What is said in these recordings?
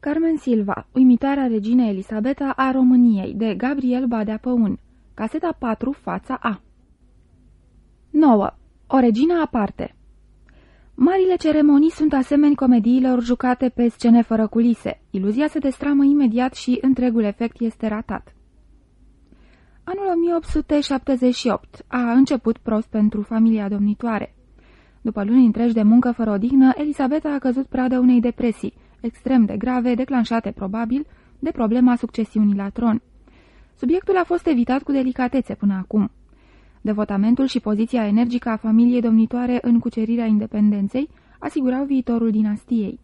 Carmen Silva, uimitoarea regină Elisabeta a României, de Gabriel Badea Păun. Caseta 4, fața A. 9. O regină aparte Marile ceremonii sunt asemeni comediilor jucate pe scene fără culise. Iluzia se destramă imediat și întregul efect este ratat. Anul 1878 a început prost pentru familia domnitoare. După luni întregi de muncă fără odihnă, Elisabeta a căzut pradă unei depresii, extrem de grave, declanșate probabil de problema succesiunii la tron. Subiectul a fost evitat cu delicatețe până acum. Devotamentul și poziția energică a familiei domnitoare în cucerirea independenței asigurau viitorul dinastiei.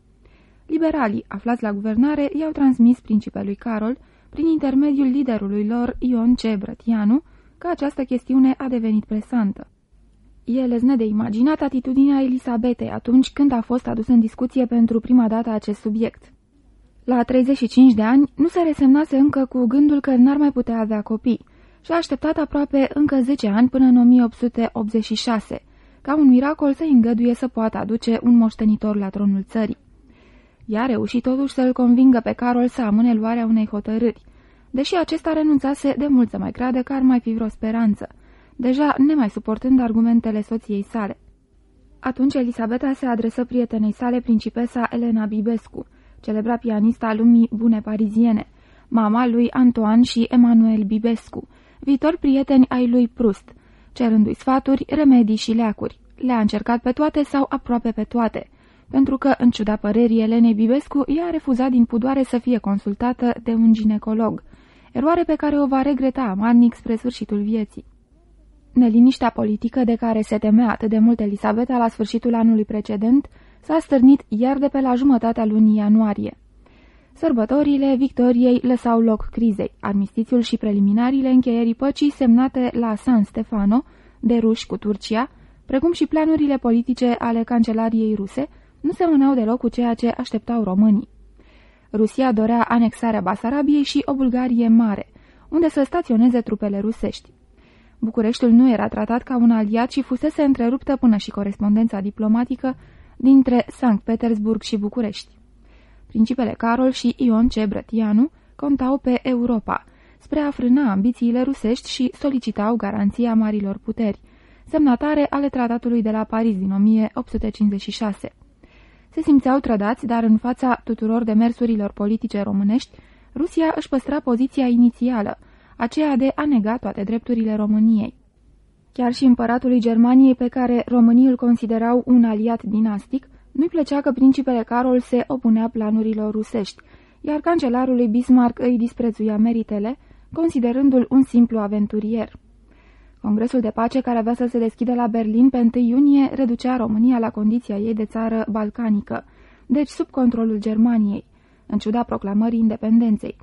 Liberalii, aflați la guvernare, i-au transmis principelui Carol, prin intermediul liderului lor, Ion C. Brătianu, că această chestiune a devenit presantă. E lezne de imaginat atitudinea Elisabetei atunci când a fost adus în discuție pentru prima dată acest subiect. La 35 de ani nu se resemnase încă cu gândul că n-ar mai putea avea copii și a așteptat aproape încă 10 ani până în 1886, ca un miracol să îngăduie să poată aduce un moștenitor la tronul țării. Ea a reușit totuși să-l convingă pe Carol să amâne luarea unei hotărâri, deși acesta renunțase de mult să mai creadă că ar mai fi vreo speranță, deja nemai suportând argumentele soției sale. Atunci Elisabeta se adresă prietenei sale, principesa Elena Bibescu, celebra pianista lumii bune pariziene, mama lui Antoine și Emanuel Bibescu, viitor prieteni ai lui Prust, cerându-i sfaturi, remedii și leacuri. Le-a încercat pe toate sau aproape pe toate, pentru că, în ciuda părerii Elenei Bibescu, ea a refuzat din pudoare să fie consultată de un ginecolog, eroare pe care o va regreta amarnic spre sfârșitul vieții. Neliniștea politică de care se temea atât de mult Elisabeta la sfârșitul anului precedent s-a stârnit iar de pe la jumătatea lunii ianuarie. Sărbătorile victoriei lăsau loc crizei, armistițiul și preliminariile încheierii păcii semnate la San Stefano de ruși cu Turcia, precum și planurile politice ale cancelariei ruse, nu semănau deloc cu ceea ce așteptau românii. Rusia dorea anexarea Basarabiei și o Bulgarie mare, unde să staționeze trupele rusești. Bucureștiul nu era tratat ca un aliat și fusese întreruptă până și corespondența diplomatică dintre Sankt Petersburg și București. Principele Carol și Ion C. Brătianu contau pe Europa, spre a frâna ambițiile rusești și solicitau garanția marilor puteri, semnatare ale tratatului de la Paris din 1856. Se simțeau trădați, dar în fața tuturor demersurilor politice românești, Rusia își păstra poziția inițială, aceea de a nega toate drepturile României. Chiar și împăratului Germaniei, pe care românii îl considerau un aliat dinastic, nu-i plăcea că principele Carol se opunea planurilor rusești, iar cancelarului Bismarck îi disprețuia meritele, considerându-l un simplu aventurier. Congresul de pace care avea să se deschidă la Berlin pe 1 iunie reducea România la condiția ei de țară balcanică, deci sub controlul Germaniei, în ciuda proclamării independenței.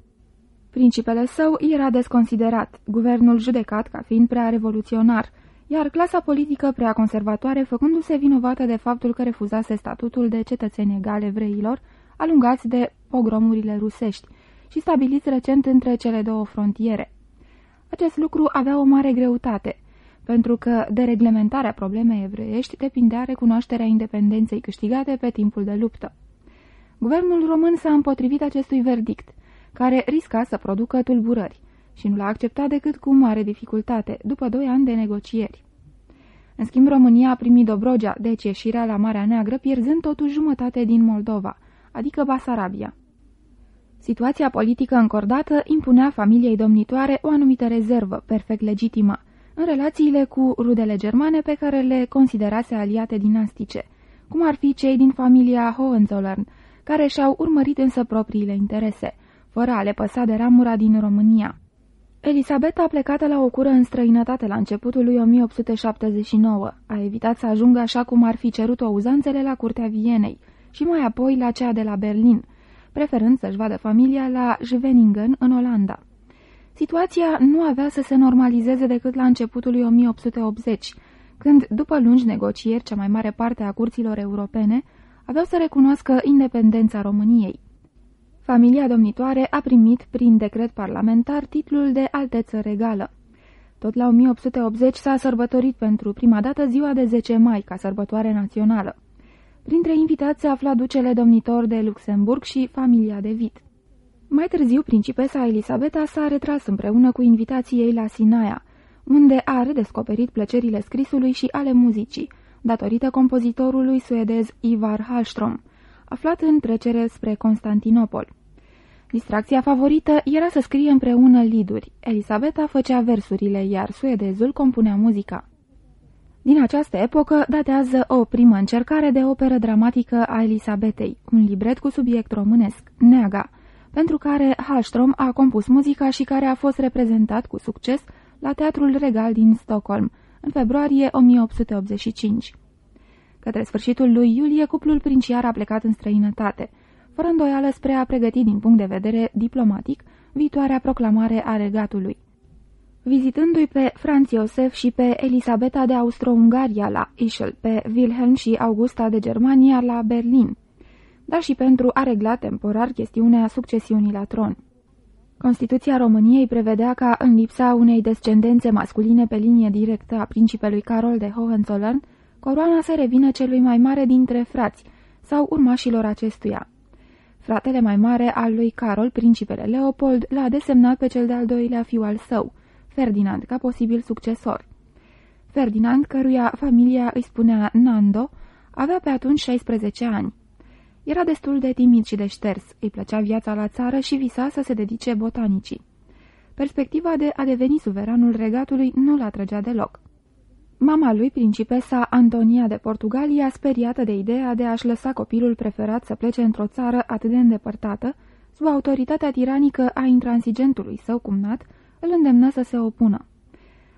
Principele său era desconsiderat, guvernul judecat ca fiind prea revoluționar, iar clasa politică prea conservatoare făcându-se vinovată de faptul că refuzase statutul de cetățeni egale evreilor, alungați de pogromurile rusești și stabiliți recent între cele două frontiere. Acest lucru avea o mare greutate, pentru că de reglementarea problemei evreiești depindea recunoașterea independenței câștigate pe timpul de luptă. Guvernul român s-a împotrivit acestui verdict, care risca să producă tulburări, și nu l-a acceptat decât cu mare dificultate, după doi ani de negocieri. În schimb, România a primit Dobrogea, deci ieșirea la Marea Neagră, pierzând totuși jumătate din Moldova, adică Basarabia. Situația politică încordată impunea familiei domnitoare o anumită rezervă, perfect legitimă, în relațiile cu rudele germane pe care le considerase aliate dinastice, cum ar fi cei din familia Hohenzollern, care și-au urmărit însă propriile interese, fără a le păsa de ramura din România. Elisabeta a plecat la o cură în străinătate la începutul lui 1879. A evitat să ajungă așa cum ar fi cerut-o uzanțele la curtea Vienei și mai apoi la cea de la Berlin, preferând să-și vadă familia la Schweningen, în Olanda. Situația nu avea să se normalizeze decât la începutul lui 1880, când, după lungi negocieri, cea mai mare parte a curților europene aveau să recunoască independența României. Familia domnitoare a primit, prin decret parlamentar, titlul de alteță regală. Tot la 1880 s-a sărbătorit pentru prima dată ziua de 10 mai ca sărbătoare națională. Printre invitați se afla ducele domnitor de Luxemburg și familia de Vit. Mai târziu, principesa Elisabeta s-a retras împreună cu invitații ei la Sinaia, unde a redescoperit plăcerile scrisului și ale muzicii, datorită compozitorului suedez Ivar Hallström, aflat în trecere spre Constantinopol. Distracția favorită era să scrie împreună liduri. Elisabeta făcea versurile, iar suedezul compunea muzica. Din această epocă datează o primă încercare de operă dramatică a Elisabetei, un libret cu subiect românesc, Neaga, pentru care Hallström a compus muzica și care a fost reprezentat cu succes la Teatrul Regal din Stockholm, în februarie 1885. Către sfârșitul lui iulie, cuplul princiar a plecat în străinătate, fără îndoială spre a pregăti din punct de vedere diplomatic viitoarea proclamare a regatului. Vizitându-i pe Franz Iosef și pe Elisabeta de Austro-Ungaria la Ischel, pe Wilhelm și Augusta de Germania la Berlin, dar și pentru a regla temporar chestiunea succesiunii la tron. Constituția României prevedea ca, în lipsa unei descendențe masculine pe linie directă a principelui Carol de Hohenzollern, coroana să revină celui mai mare dintre frați sau urmașilor acestuia. Fratele mai mare al lui Carol, principele Leopold, l-a desemnat pe cel de-al doilea fiu al său, Ferdinand, ca posibil succesor. Ferdinand, căruia familia îi spunea Nando, avea pe atunci 16 ani. Era destul de timid și de șters, îi plăcea viața la țară și visa să se dedice botanicii. Perspectiva de a deveni suveranul regatului nu l atrăgea deloc. Mama lui, principesa Antonia de Portugalia, speriată de ideea de a-și lăsa copilul preferat să plece într-o țară atât de îndepărtată, sub autoritatea tiranică a intransigentului său cumnat, îl îndemnă să se opună.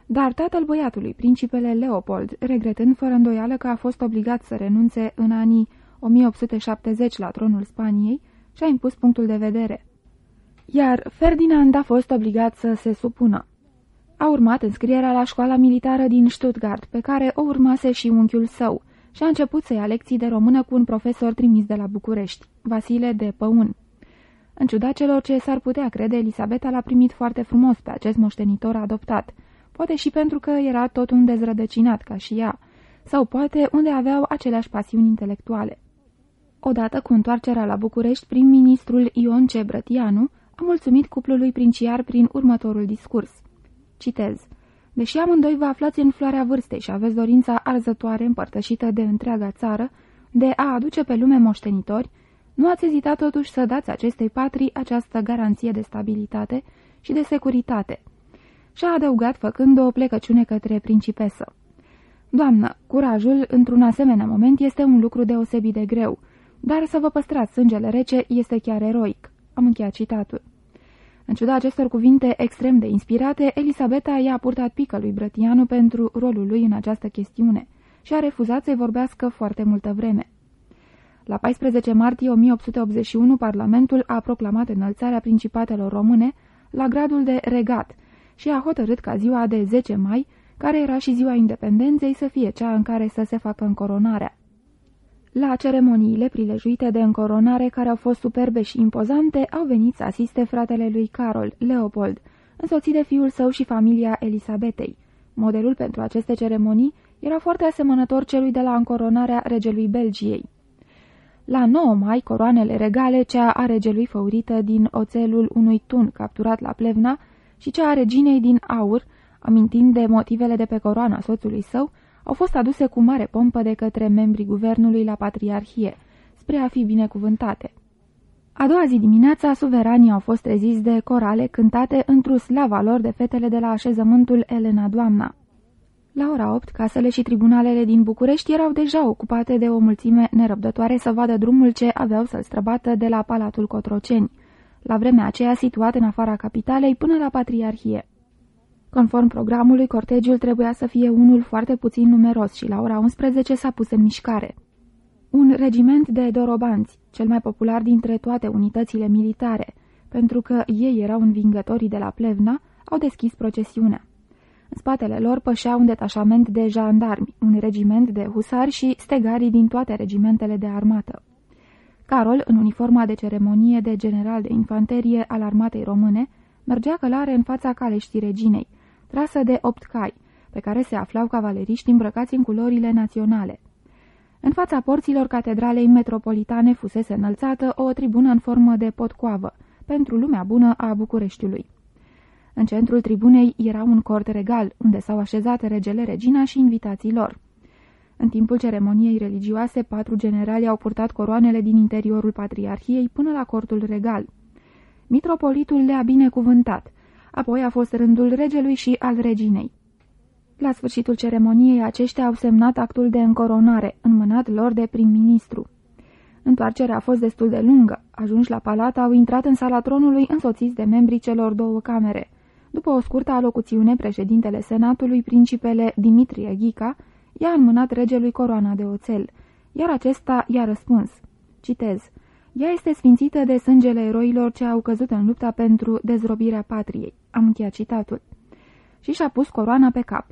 Dar tatăl băiatului, principele Leopold, regretând fără îndoială că a fost obligat să renunțe în anii 1870 la tronul Spaniei, și-a impus punctul de vedere. Iar Ferdinand a fost obligat să se supună. A urmat înscrierea la școala militară din Stuttgart, pe care o urmase și unchiul său, și a început să ia lecții de română cu un profesor trimis de la București, Vasile de Păun. În ciuda celor ce s-ar putea crede, Elisabeta l-a primit foarte frumos pe acest moștenitor adoptat, poate și pentru că era tot un dezrădăcinat ca și ea, sau poate unde aveau aceleași pasiuni intelectuale. Odată cu întoarcerea la București, prim-ministrul Ion C. Brătianu a mulțumit cuplului princiar prin următorul discurs. Citez. Deși amândoi vă aflați în floarea vârstei și aveți dorința arzătoare împărtășită de întreaga țară de a aduce pe lume moștenitori, nu ați ezitat totuși să dați acestei patrii această garanție de stabilitate și de securitate. Și-a adăugat făcând o plecăciune către principesă. Doamnă, curajul într-un asemenea moment este un lucru deosebit de greu, dar să vă păstrați sângele rece este chiar eroic. Am încheiat citatul. În ciuda acestor cuvinte extrem de inspirate, Elisabeta i-a purtat pică lui Brătianu pentru rolul lui în această chestiune și a refuzat să-i vorbească foarte multă vreme. La 14 martie 1881, Parlamentul a proclamat înălțarea principatelor române la gradul de regat și a hotărât ca ziua de 10 mai, care era și ziua independenței, să fie cea în care să se facă încoronarea. La ceremoniile prilejuite de încoronare, care au fost superbe și impozante, au venit să asiste fratele lui Carol, Leopold, însoțit de fiul său și familia Elisabetei. Modelul pentru aceste ceremonii era foarte asemănător celui de la încoronarea regelui Belgiei. La 9 mai, coroanele regale, cea a regelui făurită din oțelul unui tun capturat la Plevna și cea a reginei din aur, amintind de motivele de pe coroana soțului său, au fost aduse cu mare pompă de către membrii guvernului la patriarhie, spre a fi binecuvântate. A doua zi dimineața, suveranii au fost treziți de corale cântate într-o slava lor de fetele de la așezământul Elena Doamna. La ora 8, casele și tribunalele din București erau deja ocupate de o mulțime nerăbdătoare să vadă drumul ce aveau să-l străbată de la Palatul Cotroceni, la vremea aceea situat în afara capitalei până la Patriarhie. Conform programului, cortegiul trebuia să fie unul foarte puțin numeros și la ora 11 s-a pus în mișcare. Un regiment de dorobanți, cel mai popular dintre toate unitățile militare, pentru că ei erau învingătorii de la Plevna, au deschis procesiunea. În spatele lor pășea un detașament de jandarmi, un regiment de husari și stegarii din toate regimentele de armată. Carol, în uniforma de ceremonie de general de infanterie al armatei române, mergea călare în fața caleștii reginei, trasă de opt cai, pe care se aflau cavaleriști îmbrăcați în culorile naționale. În fața porților catedralei metropolitane fusese înălțată o tribună în formă de potcoavă, pentru lumea bună a Bucureștiului. În centrul tribunei era un cort regal, unde s-au așezat regele, regina și invitații lor. În timpul ceremoniei religioase, patru generali au purtat coroanele din interiorul patriarhiei până la cortul regal. Mitropolitul le-a binecuvântat, apoi a fost rândul regelui și al reginei. La sfârșitul ceremoniei, aceștia au semnat actul de încoronare, înmânat lor de prim-ministru. Întoarcerea a fost destul de lungă. Ajunși la palat, au intrat în sala tronului însoțiți de membrii celor două camere. După o scurtă alocuțiune, președintele senatului, principele Dimitrie Ghica, i-a înmânat regelui coroana de oțel, iar acesta i-a răspuns. Citez. Ea este sfințită de sângele eroilor ce au căzut în lupta pentru dezrobirea patriei. Am încheiat citatul. Și și-a pus coroana pe cap.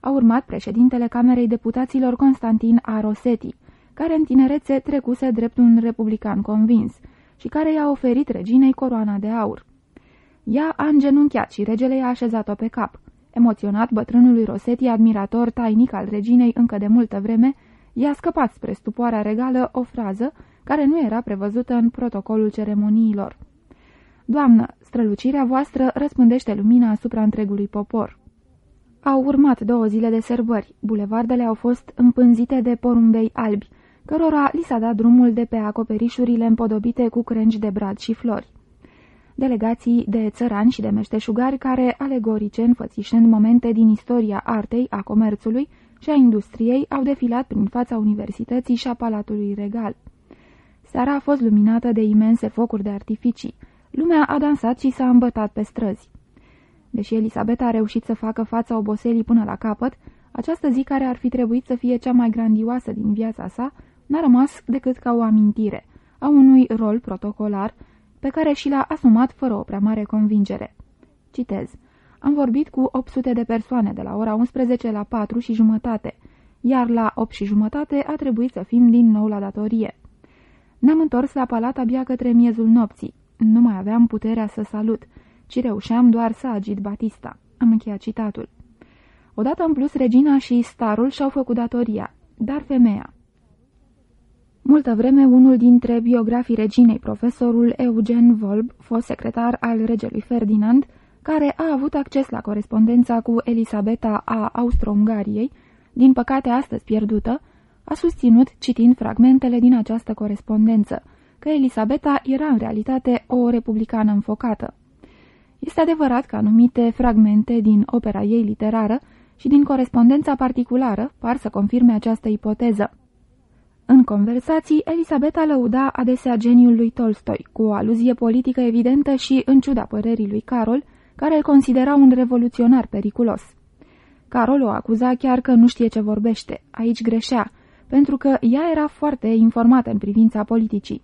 A urmat președintele Camerei Deputaților Constantin A. Rosetti, care în tinerețe trecuse drept un republican convins și care i-a oferit reginei coroana de aur. Ea a îngenunchiat și regele i-a așezat-o pe cap. Emoționat, bătrânului Rosetti, admirator tainic al reginei încă de multă vreme, i-a scăpat spre stupoarea regală o frază care nu era prevăzută în protocolul ceremoniilor. Doamnă, strălucirea voastră răspândește lumina asupra întregului popor. Au urmat două zile de sărbări. Bulevardele au fost împânzite de porumbei albi, cărora li s-a dat drumul de pe acoperișurile împodobite cu crengi de brad și flori. Delegații de țărani și de meșteșugari care, alegorice înfățișând momente din istoria artei, a comerțului și a industriei, au defilat prin fața universității și a Palatului Regal. Seara a fost luminată de imense focuri de artificii. Lumea a dansat și s-a îmbătat pe străzi. Deși Elisabeta a reușit să facă fața oboselii până la capăt, această zi care ar fi trebuit să fie cea mai grandioasă din viața sa, n-a rămas decât ca o amintire a unui rol protocolar pe care și l-a asumat fără o prea mare convingere. Citez. Am vorbit cu 800 de persoane de la ora 11 la 4 și jumătate, iar la 8 și jumătate a trebuit să fim din nou la datorie. Ne-am întors la palat abia către miezul nopții. Nu mai aveam puterea să salut, ci reușeam doar să agit Batista. Am încheiat citatul. Odată în plus, regina și starul și-au făcut datoria, dar femeia. Multă vreme, unul dintre biografii reginei, profesorul Eugen Volb, fost secretar al regelui Ferdinand, care a avut acces la corespondența cu Elisabeta a Austro-Ungariei, din păcate astăzi pierdută, a susținut, citind fragmentele din această corespondență, că Elisabeta era în realitate o republicană înfocată. Este adevărat că anumite fragmente din opera ei literară și din corespondența particulară par să confirme această ipoteză. În conversații, Elisabeta lăuda adesea geniul lui Tolstoi, cu o aluzie politică evidentă și în ciuda părerii lui Carol, care îl considera un revoluționar periculos. Carol o acuza chiar că nu știe ce vorbește, aici greșea, pentru că ea era foarte informată în privința politicii.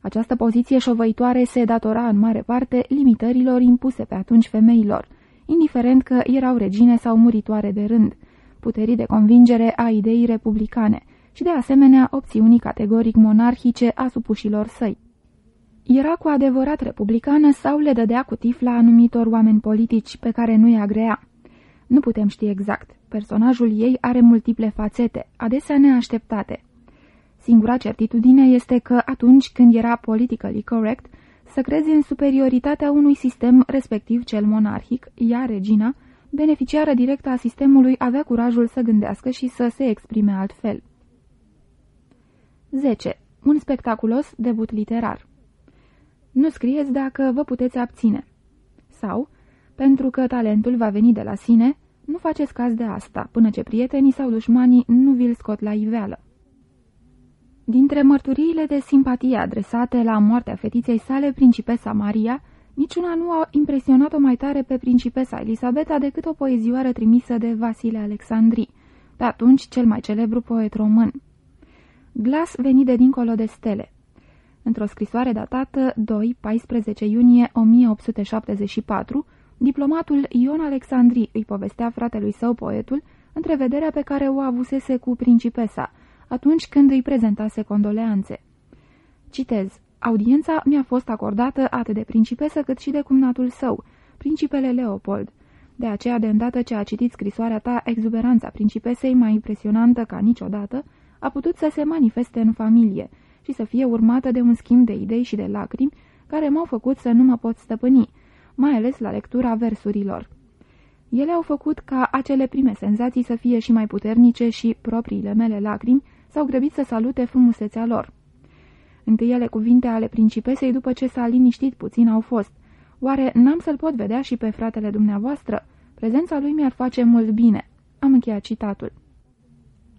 Această poziție șovăitoare se datora în mare parte limitărilor impuse pe atunci femeilor, indiferent că erau regine sau muritoare de rând, puterii de convingere a ideii republicane și de asemenea opțiunii categoric monarhice a supușilor săi. Era cu adevărat republicană sau le dădea cu tifla anumitor oameni politici pe care nu-i agrea. Nu putem ști exact. Personajul ei are multiple fațete, adesea neașteptate. Singura certitudine este că atunci când era politically correct, să crezi în superioritatea unui sistem, respectiv cel monarhic, ea, regina, beneficiară directă a sistemului, avea curajul să gândească și să se exprime altfel. 10. Un spectaculos debut literar Nu scrieți dacă vă puteți abține. Sau, pentru că talentul va veni de la sine, nu faceți caz de asta, până ce prietenii sau dușmanii nu vi-l scot la iveală. Dintre mărturiile de simpatie adresate la moartea fetiței sale, principesa Maria, niciuna nu a impresionat-o mai tare pe principesa Elisabeta decât o poezioară trimisă de Vasile Alexandri, pe atunci cel mai celebru poet român. Glas venit de dincolo de stele. Într-o scrisoare datată 2-14 iunie 1874, diplomatul Ion Alexandri îi povestea fratelui său poetul întrevederea pe care o avusese cu principesa, atunci când îi prezentase condoleanțe. Citez, audiența mi-a fost acordată atât de principesă cât și de cumnatul său, principele Leopold. De aceea, de îndată ce a citit scrisoarea ta, exuberanța principesei, mai impresionantă ca niciodată, a putut să se manifeste în familie și să fie urmată de un schimb de idei și de lacrimi care m-au făcut să nu mă pot stăpâni, mai ales la lectura versurilor. Ele au făcut ca acele prime senzații să fie și mai puternice și propriile mele lacrimi s-au grăbit să salute frumusețea lor. Întâiele cuvinte ale principesei după ce s-a liniștit puțin au fost Oare n-am să-l pot vedea și pe fratele dumneavoastră? Prezența lui mi-ar face mult bine. Am încheiat citatul.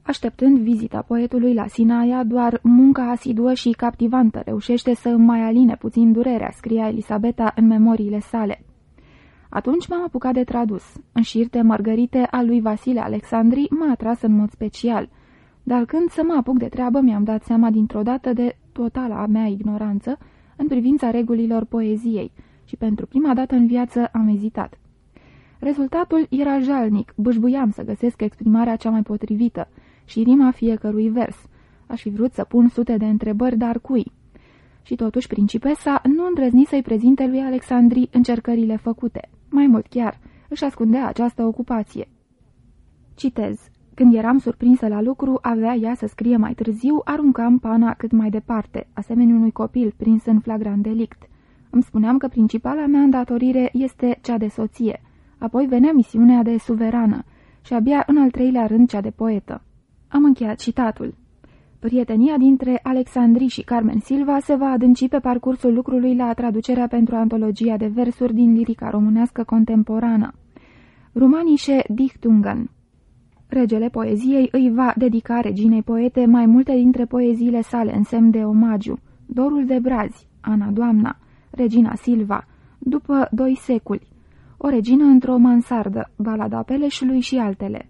Așteptând vizita poetului la Sinaia, doar munca asiduă și captivantă reușește să mai aline puțin durerea, scria Elisabeta în memoriile sale. Atunci m-am apucat de tradus. În șirte mărgărite al lui Vasile Alexandri m-a atras în mod special. Dar când să mă apuc de treabă, mi-am dat seama dintr-o dată de totala mea ignoranță în privința regulilor poeziei și pentru prima dată în viață am ezitat. Rezultatul era jalnic, bâșbuiam să găsesc exprimarea cea mai potrivită și rima fiecărui vers. Aș fi vrut să pun sute de întrebări, dar cui? Și totuși principesa nu îndrăzni să-i prezinte lui Alexandri încercările făcute. Mai mult chiar, își ascundea această ocupație. Citez. Când eram surprinsă la lucru, avea ea să scrie mai târziu, aruncam pana cât mai departe, asemenea unui copil prins în flagrant delict. Îmi spuneam că principala mea îndatorire este cea de soție, apoi venea misiunea de suverană și abia în al treilea rând cea de poetă. Am încheiat citatul. Prietenia dintre Alexandri și Carmen Silva se va adânci pe parcursul lucrului la traducerea pentru antologia de versuri din lirica românească contemporană. Rumanișe Dichtungen Regele poeziei îi va dedica reginei poete mai multe dintre poeziile sale în semn de omagiu. Dorul de brazi, Ana Doamna, Regina Silva, după doi seculi, o regină într-o mansardă, balada Peleșului și altele.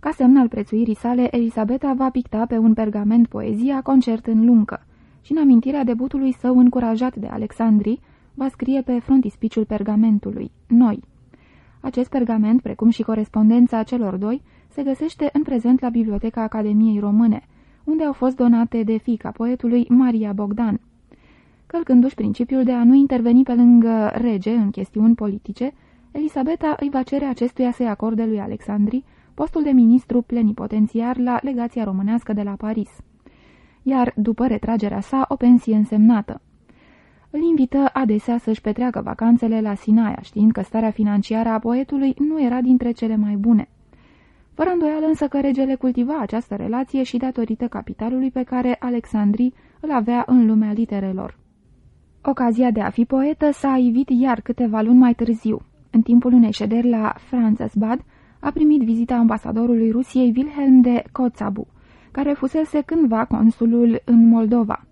Ca semn al prețuirii sale, Elisabeta va picta pe un pergament poezia concert în luncă și în amintirea debutului său încurajat de Alexandri, va scrie pe frontispiciul pergamentului, Noi. Acest pergament, precum și corespondența celor doi, se găsește în prezent la Biblioteca Academiei Române, unde au fost donate de fica poetului Maria Bogdan. Călcându-și principiul de a nu interveni pe lângă rege în chestiuni politice, Elisabeta îi va cere acestuia să-i acorde lui Alexandri postul de ministru plenipotențiar la legația românească de la Paris, iar, după retragerea sa, o pensie însemnată. Îl invită adesea să-și petreacă vacanțele la Sinaia, știind că starea financiară a poetului nu era dintre cele mai bune. Fără îndoială însă că regele cultiva această relație și datorită capitalului pe care Alexandri îl avea în lumea literelor. Ocazia de a fi poetă s-a ivit iar câteva luni mai târziu. În timpul unei șederi la Franzesbad, a primit vizita ambasadorului Rusiei Wilhelm de Kotzabue, care fusese cândva consulul în Moldova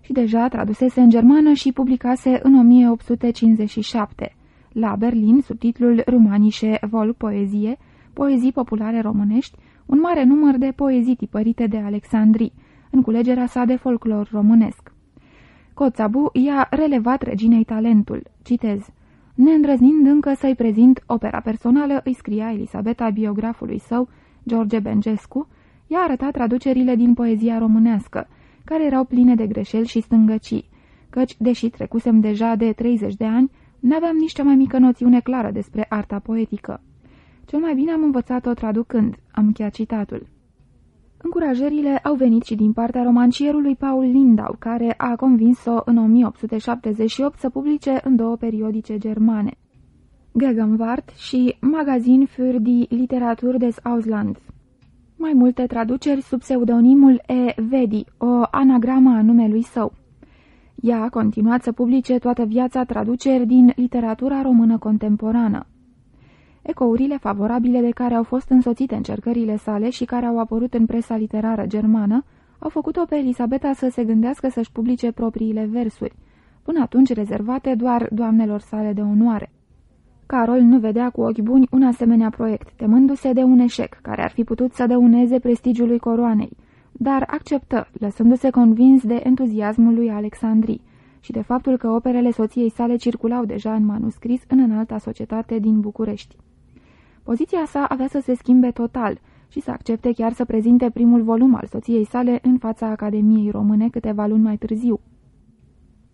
și deja tradusese în germană și publicase în 1857, la Berlin, sub titlul Rumanișe Vol Poezie, Poezii populare românești, un mare număr de poezii tipărite de Alexandrii, în culegerea sa de folclor românesc. Coțabu i-a relevat reginei talentul. Citez. Neîndrăznind încă să-i prezint opera personală, îi scria Elisabeta biografului său, George Bengescu, i-a arătat traducerile din poezia românească, care erau pline de greșeli și stângăcii, căci, deși trecusem deja de 30 de ani, n-aveam nici cea mai mică noțiune clară despre arta poetică. Cel mai bine am învățat-o traducând, am încheiat citatul. Încurajările au venit și din partea romancierului Paul Lindau, care a convins-o în 1878 să publice în două periodice germane, Gegenwart și Magazin für die Literatur des Auslands. Mai multe traduceri sub pseudonimul E. Vedi, o anagramă a numelui său. Ea a continuat să publice toată viața traduceri din literatura română contemporană. Ecourile favorabile de care au fost însoțite încercările sale și care au apărut în presa literară germană au făcut-o pe Elisabeta să se gândească să-și publice propriile versuri, până atunci rezervate doar doamnelor sale de onoare. Carol nu vedea cu ochi buni un asemenea proiect, temându-se de un eșec care ar fi putut să dăuneze prestigiului coroanei, dar acceptă, lăsându-se convins de entuziasmul lui Alexandrii și de faptul că operele soției sale circulau deja în manuscris în înalta societate din București. Poziția sa avea să se schimbe total și să accepte chiar să prezinte primul volum al soției sale în fața Academiei Române câteva luni mai târziu.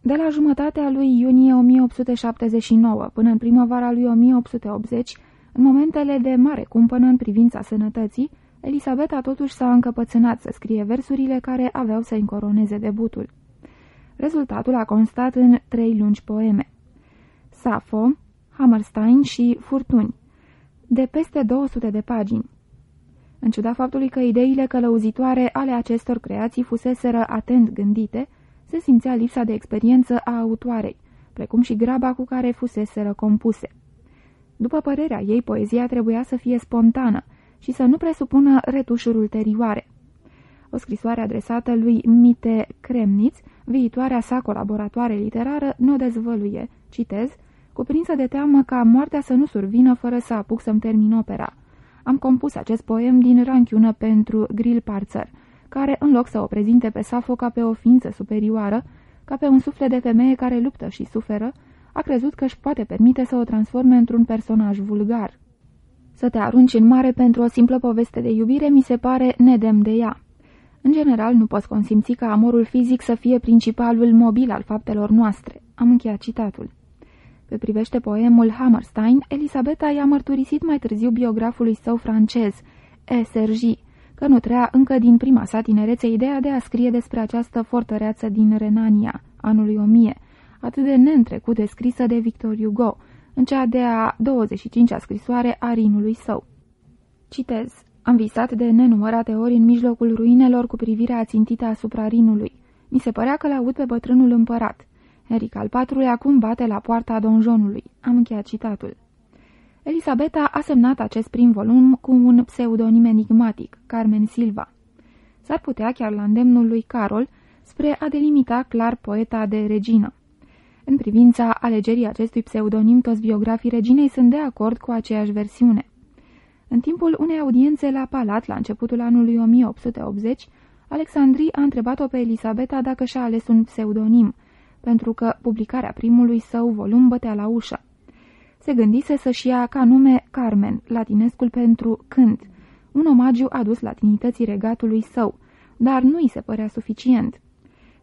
De la jumătatea lui iunie 1879 până în primăvara lui 1880, în momentele de mare cumpănă în privința sănătății, Elisabeta totuși s-a încăpățânat să scrie versurile care aveau să încoroneze debutul. Rezultatul a constat în trei lungi poeme. Safo, Hammerstein și Furtuni, de peste 200 de pagini. În ciuda faptului că ideile călăuzitoare ale acestor creații fuseseră atent gândite, se simțea lipsa de experiență a autoarei, precum și graba cu care fuseseră compuse. După părerea ei, poezia trebuia să fie spontană și să nu presupună retușuri ulterioare. O scrisoare adresată lui Mite Kremnitz, viitoarea sa colaboratoare literară, nu o dezvăluie, citez, cuprinsă de teamă ca moartea să nu survină fără să apuc să-mi termin opera. Am compus acest poem din ranchiună pentru Grill Parzer, care, în loc să o prezinte pe Safo ca pe o ființă superioară, ca pe un suflet de femeie care luptă și suferă, a crezut că își poate permite să o transforme într-un personaj vulgar. Să te arunci în mare pentru o simplă poveste de iubire mi se pare nedem de ea. În general, nu poți consimți ca amorul fizic să fie principalul mobil al faptelor noastre. Am încheiat citatul. Pe privește poemul Hammerstein, Elisabeta i-a mărturisit mai târziu biografului său francez, E. Sergi, că nu trea încă din prima sa tinerețe ideea de a scrie despre această fortăreață din Renania, anului 1000, atât de neîntrecut descrisă de Victor Hugo, în cea de-a 25-a scrisoare a rinului său. Citez. Am visat de nenumărate ori în mijlocul ruinelor cu privirea țintită asupra rinului. Mi se părea că l-aud pe bătrânul împărat. Eric al patrulea acum bate la poarta donjonului. Am încheiat citatul. Elisabeta a semnat acest prim volum cu un pseudonim enigmatic, Carmen Silva. S-ar putea chiar la îndemnul lui Carol spre a delimita clar poeta de regină. În privința alegerii acestui pseudonim, toți biografii reginei sunt de acord cu aceeași versiune. În timpul unei audiențe la Palat, la începutul anului 1880, Alexandrii a întrebat-o pe Elisabeta dacă și-a ales un pseudonim, pentru că publicarea primului său volum bătea la ușă. Se gândise să-și ia ca nume Carmen, latinescul pentru cânt, un omagiu adus latinității regatului său, dar nu îi se părea suficient.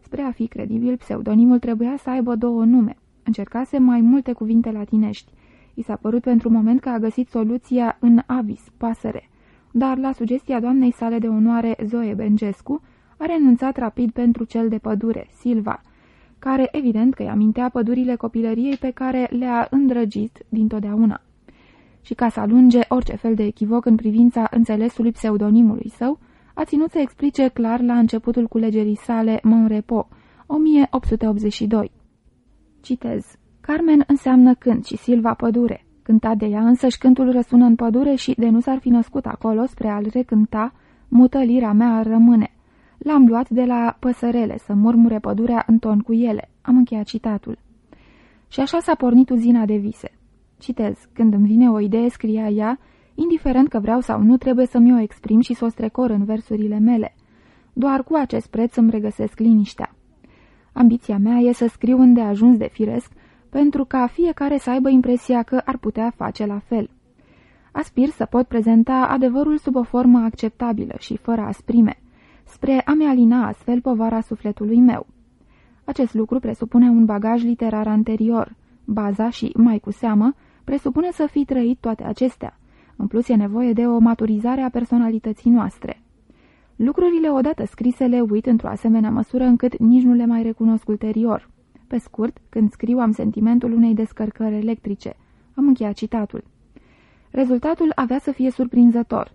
Spre a fi credibil, pseudonimul trebuia să aibă două nume. Încercase mai multe cuvinte latinești. I s-a părut pentru moment că a găsit soluția în avis, pasăre. Dar la sugestia doamnei sale de onoare Zoe Bengescu, a renunțat rapid pentru cel de pădure, Silva, care evident că îi amintea pădurile copilăriei pe care le-a îndrăgit dintotdeauna. Și ca să alunge orice fel de echivoc în privința înțelesului pseudonimului său, a ținut să explice clar la începutul culegerii sale Monrepo, 1882. Citez. Carmen înseamnă cânt și Silva pădure. Cânta de ea însăși cântul răsună în pădure și, de nu s-ar fi născut acolo spre a-l recânta, mută lira mea ar rămâne. L-am luat de la păsărele să murmure pădurea în ton cu ele. Am încheiat citatul. Și așa s-a pornit uzina de vise. Citez. Când îmi vine o idee, scria ea, indiferent că vreau sau nu, trebuie să mi-o exprim și să o strecor în versurile mele. Doar cu acest preț îmi regăsesc liniștea. Ambiția mea e să scriu îndeajuns de firesc, pentru ca fiecare să aibă impresia că ar putea face la fel. Aspir să pot prezenta adevărul sub o formă acceptabilă și fără asprime, spre a-mi alina astfel povara sufletului meu. Acest lucru presupune un bagaj literar anterior. Baza și, mai cu seamă, presupune să fi trăit toate acestea. În plus, e nevoie de o maturizare a personalității noastre. Lucrurile odată scrise le uit într-o asemenea măsură încât nici nu le mai recunosc ulterior. Pe scurt, când scriu am sentimentul unei descărcări electrice. Am încheiat citatul. Rezultatul avea să fie surprinzător.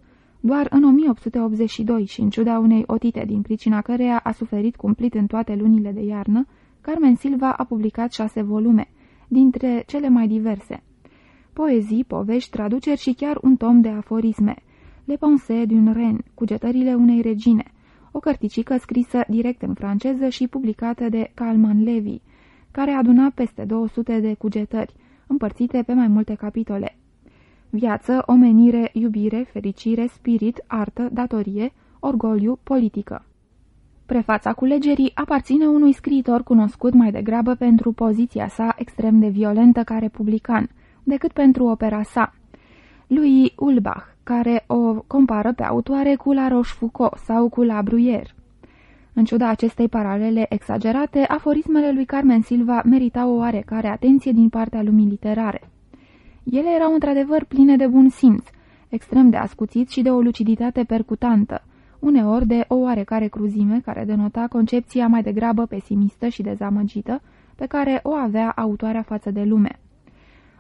Doar în 1882 și în ciuda unei otite din pricina căreia a suferit cumplit în toate lunile de iarnă, Carmen Silva a publicat șase volume, dintre cele mai diverse. Poezii, povești, traduceri și chiar un tom de aforisme. Le Pensées d'une Reine, cugetările unei regine, o cărticică scrisă direct în franceză și publicată de Calman Levy, care aduna peste 200 de cugetări, împărțite pe mai multe capitole. Viață, omenire, iubire, fericire, spirit, artă, datorie, orgoliu, politică. Prefața culegerii aparține unui scriitor cunoscut mai degrabă pentru poziția sa extrem de violentă ca republican, decât pentru opera sa, lui Ulbach, care o compară pe autoare cu la Rochefoucauld sau cu la Bruyère. În ciuda acestei paralele exagerate, aforismele lui Carmen Silva meritau o oarecare atenție din partea lumii literare. Ele erau într-adevăr pline de bun simț, extrem de ascuțit și de o luciditate percutantă, uneori de o oarecare cruzime care denota concepția mai degrabă pesimistă și dezamăgită pe care o avea autoarea față de lume.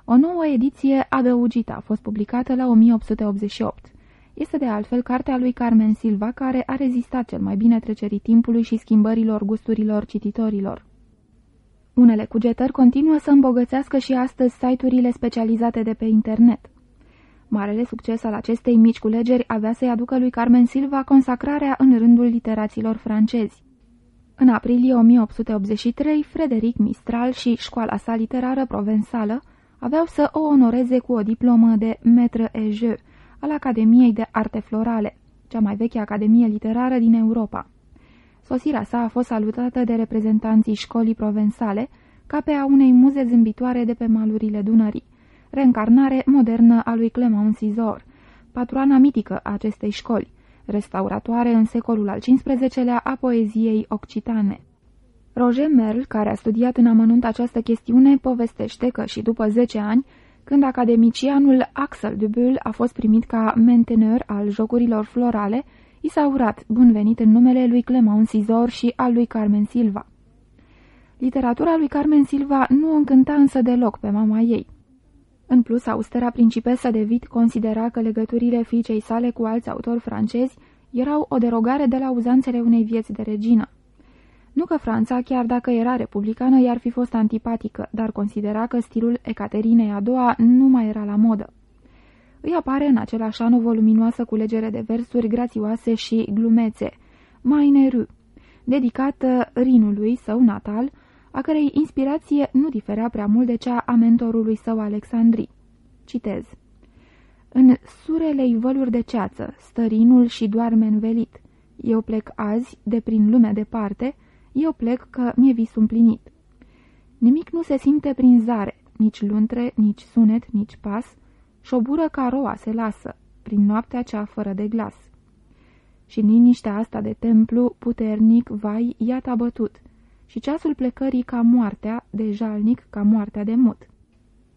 O nouă ediție adăugită a fost publicată la 1888. Este de altfel cartea lui Carmen Silva care a rezistat cel mai bine trecerii timpului și schimbărilor gusturilor cititorilor. Unele cugetări continuă să îmbogățească și astăzi site-urile specializate de pe internet. Marele succes al acestei mici culegeri avea să-i aducă lui Carmen Silva consacrarea în rândul literaților francezi. În aprilie 1883, Frederic Mistral și școala sa literară provensală aveau să o onoreze cu o diplomă de maître et jeu al Academiei de Arte Florale, cea mai veche academie literară din Europa. Sosirea sa a fost salutată de reprezentanții școlii provensale ca pe a unei muze zâmbitoare de pe malurile Dunării, reîncarnare modernă a lui Clement Sizor, patroana mitică a acestei școli, restauratoare în secolul al XV-lea a poeziei occitane. Roger Merle, care a studiat în amănunt această chestiune, povestește că și după 10 ani, când academicianul Axel de Bull a fost primit ca menteneur al jocurilor florale, i s-a urat bun venit în numele lui Clement Sizor și al lui Carmen Silva. Literatura lui Carmen Silva nu o încânta însă deloc pe mama ei. În plus, austera principesă de Vit considera că legăturile fiicei sale cu alți autori francezi erau o derogare de la uzanțele unei vieți de regină. Nu că Franța, chiar dacă era republicană, i-ar fi fost antipatică, dar considera că stilul Ecaterinei a doua nu mai era la modă. Îi apare în același an o voluminoasă culegere de versuri grațioase și glumețe, Meine Rue, dedicată Rinului său natal, a cărei inspirație nu diferea prea mult de cea a mentorului său Alexandri. Citez. În surelei văluri de ceață, stărinul și doarme învelit. Eu plec azi, de prin lumea departe, eu plec că mi-e vis împlinit. Nimic nu se simte prin zare, nici luntre, nici sunet, nici pas, șobură ca roa se lasă, prin noaptea cea fără de glas. Și liniștea asta de templu, puternic, vai, iată bătut, și ceasul plecării ca moartea, de jalnic ca moartea de mut.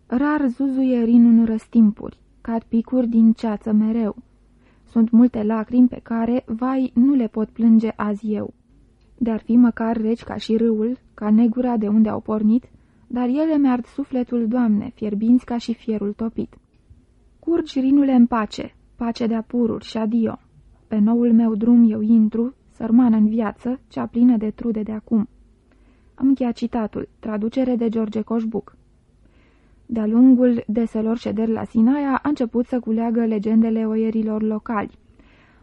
Rar zuzuie rinul răstimpuri, cad picuri din ceață mereu. Sunt multe lacrimi pe care, vai, nu le pot plânge azi eu. De-ar fi măcar reci ca și râul, ca negura de unde au pornit, dar ele mi-ard sufletul, Doamne, fierbinți ca și fierul topit. Curgi rinule în pace, pace de apururi și adio. Pe noul meu drum eu intru, sărmană în viață, cea plină de trude de acum. Am încheiat citatul, traducere de George Coșbuc. De-a lungul deselor șederi la Sinaia a început să culeagă legendele oierilor locali.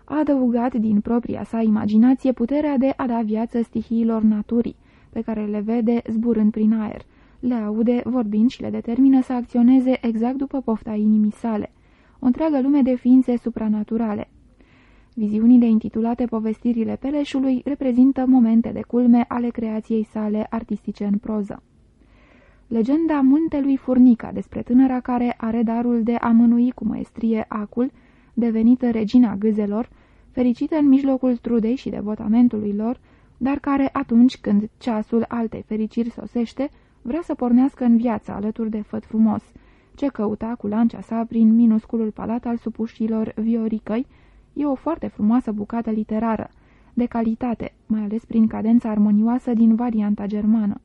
A adăugat din propria sa imaginație puterea de a da viață stihiilor naturii, pe care le vede zburând prin aer, le aude vorbind și le determină să acționeze exact după pofta inimii sale. O întreagă lume de ființe supranaturale, Viziunile intitulate Povestirile Peleșului reprezintă momente de culme ale creației sale artistice în proză. Legenda muntelui Furnica despre tânăra care are darul de a mânui cu măestrie acul, devenită regina gâzelor, fericită în mijlocul trudei și devotamentului lor, dar care atunci când ceasul altei fericiri sosește, vrea să pornească în viață alături de făt frumos, ce căuta cu lancea sa prin minusculul palat al supușilor vioricăi, E o foarte frumoasă bucată literară, de calitate, mai ales prin cadența armonioasă din varianta germană.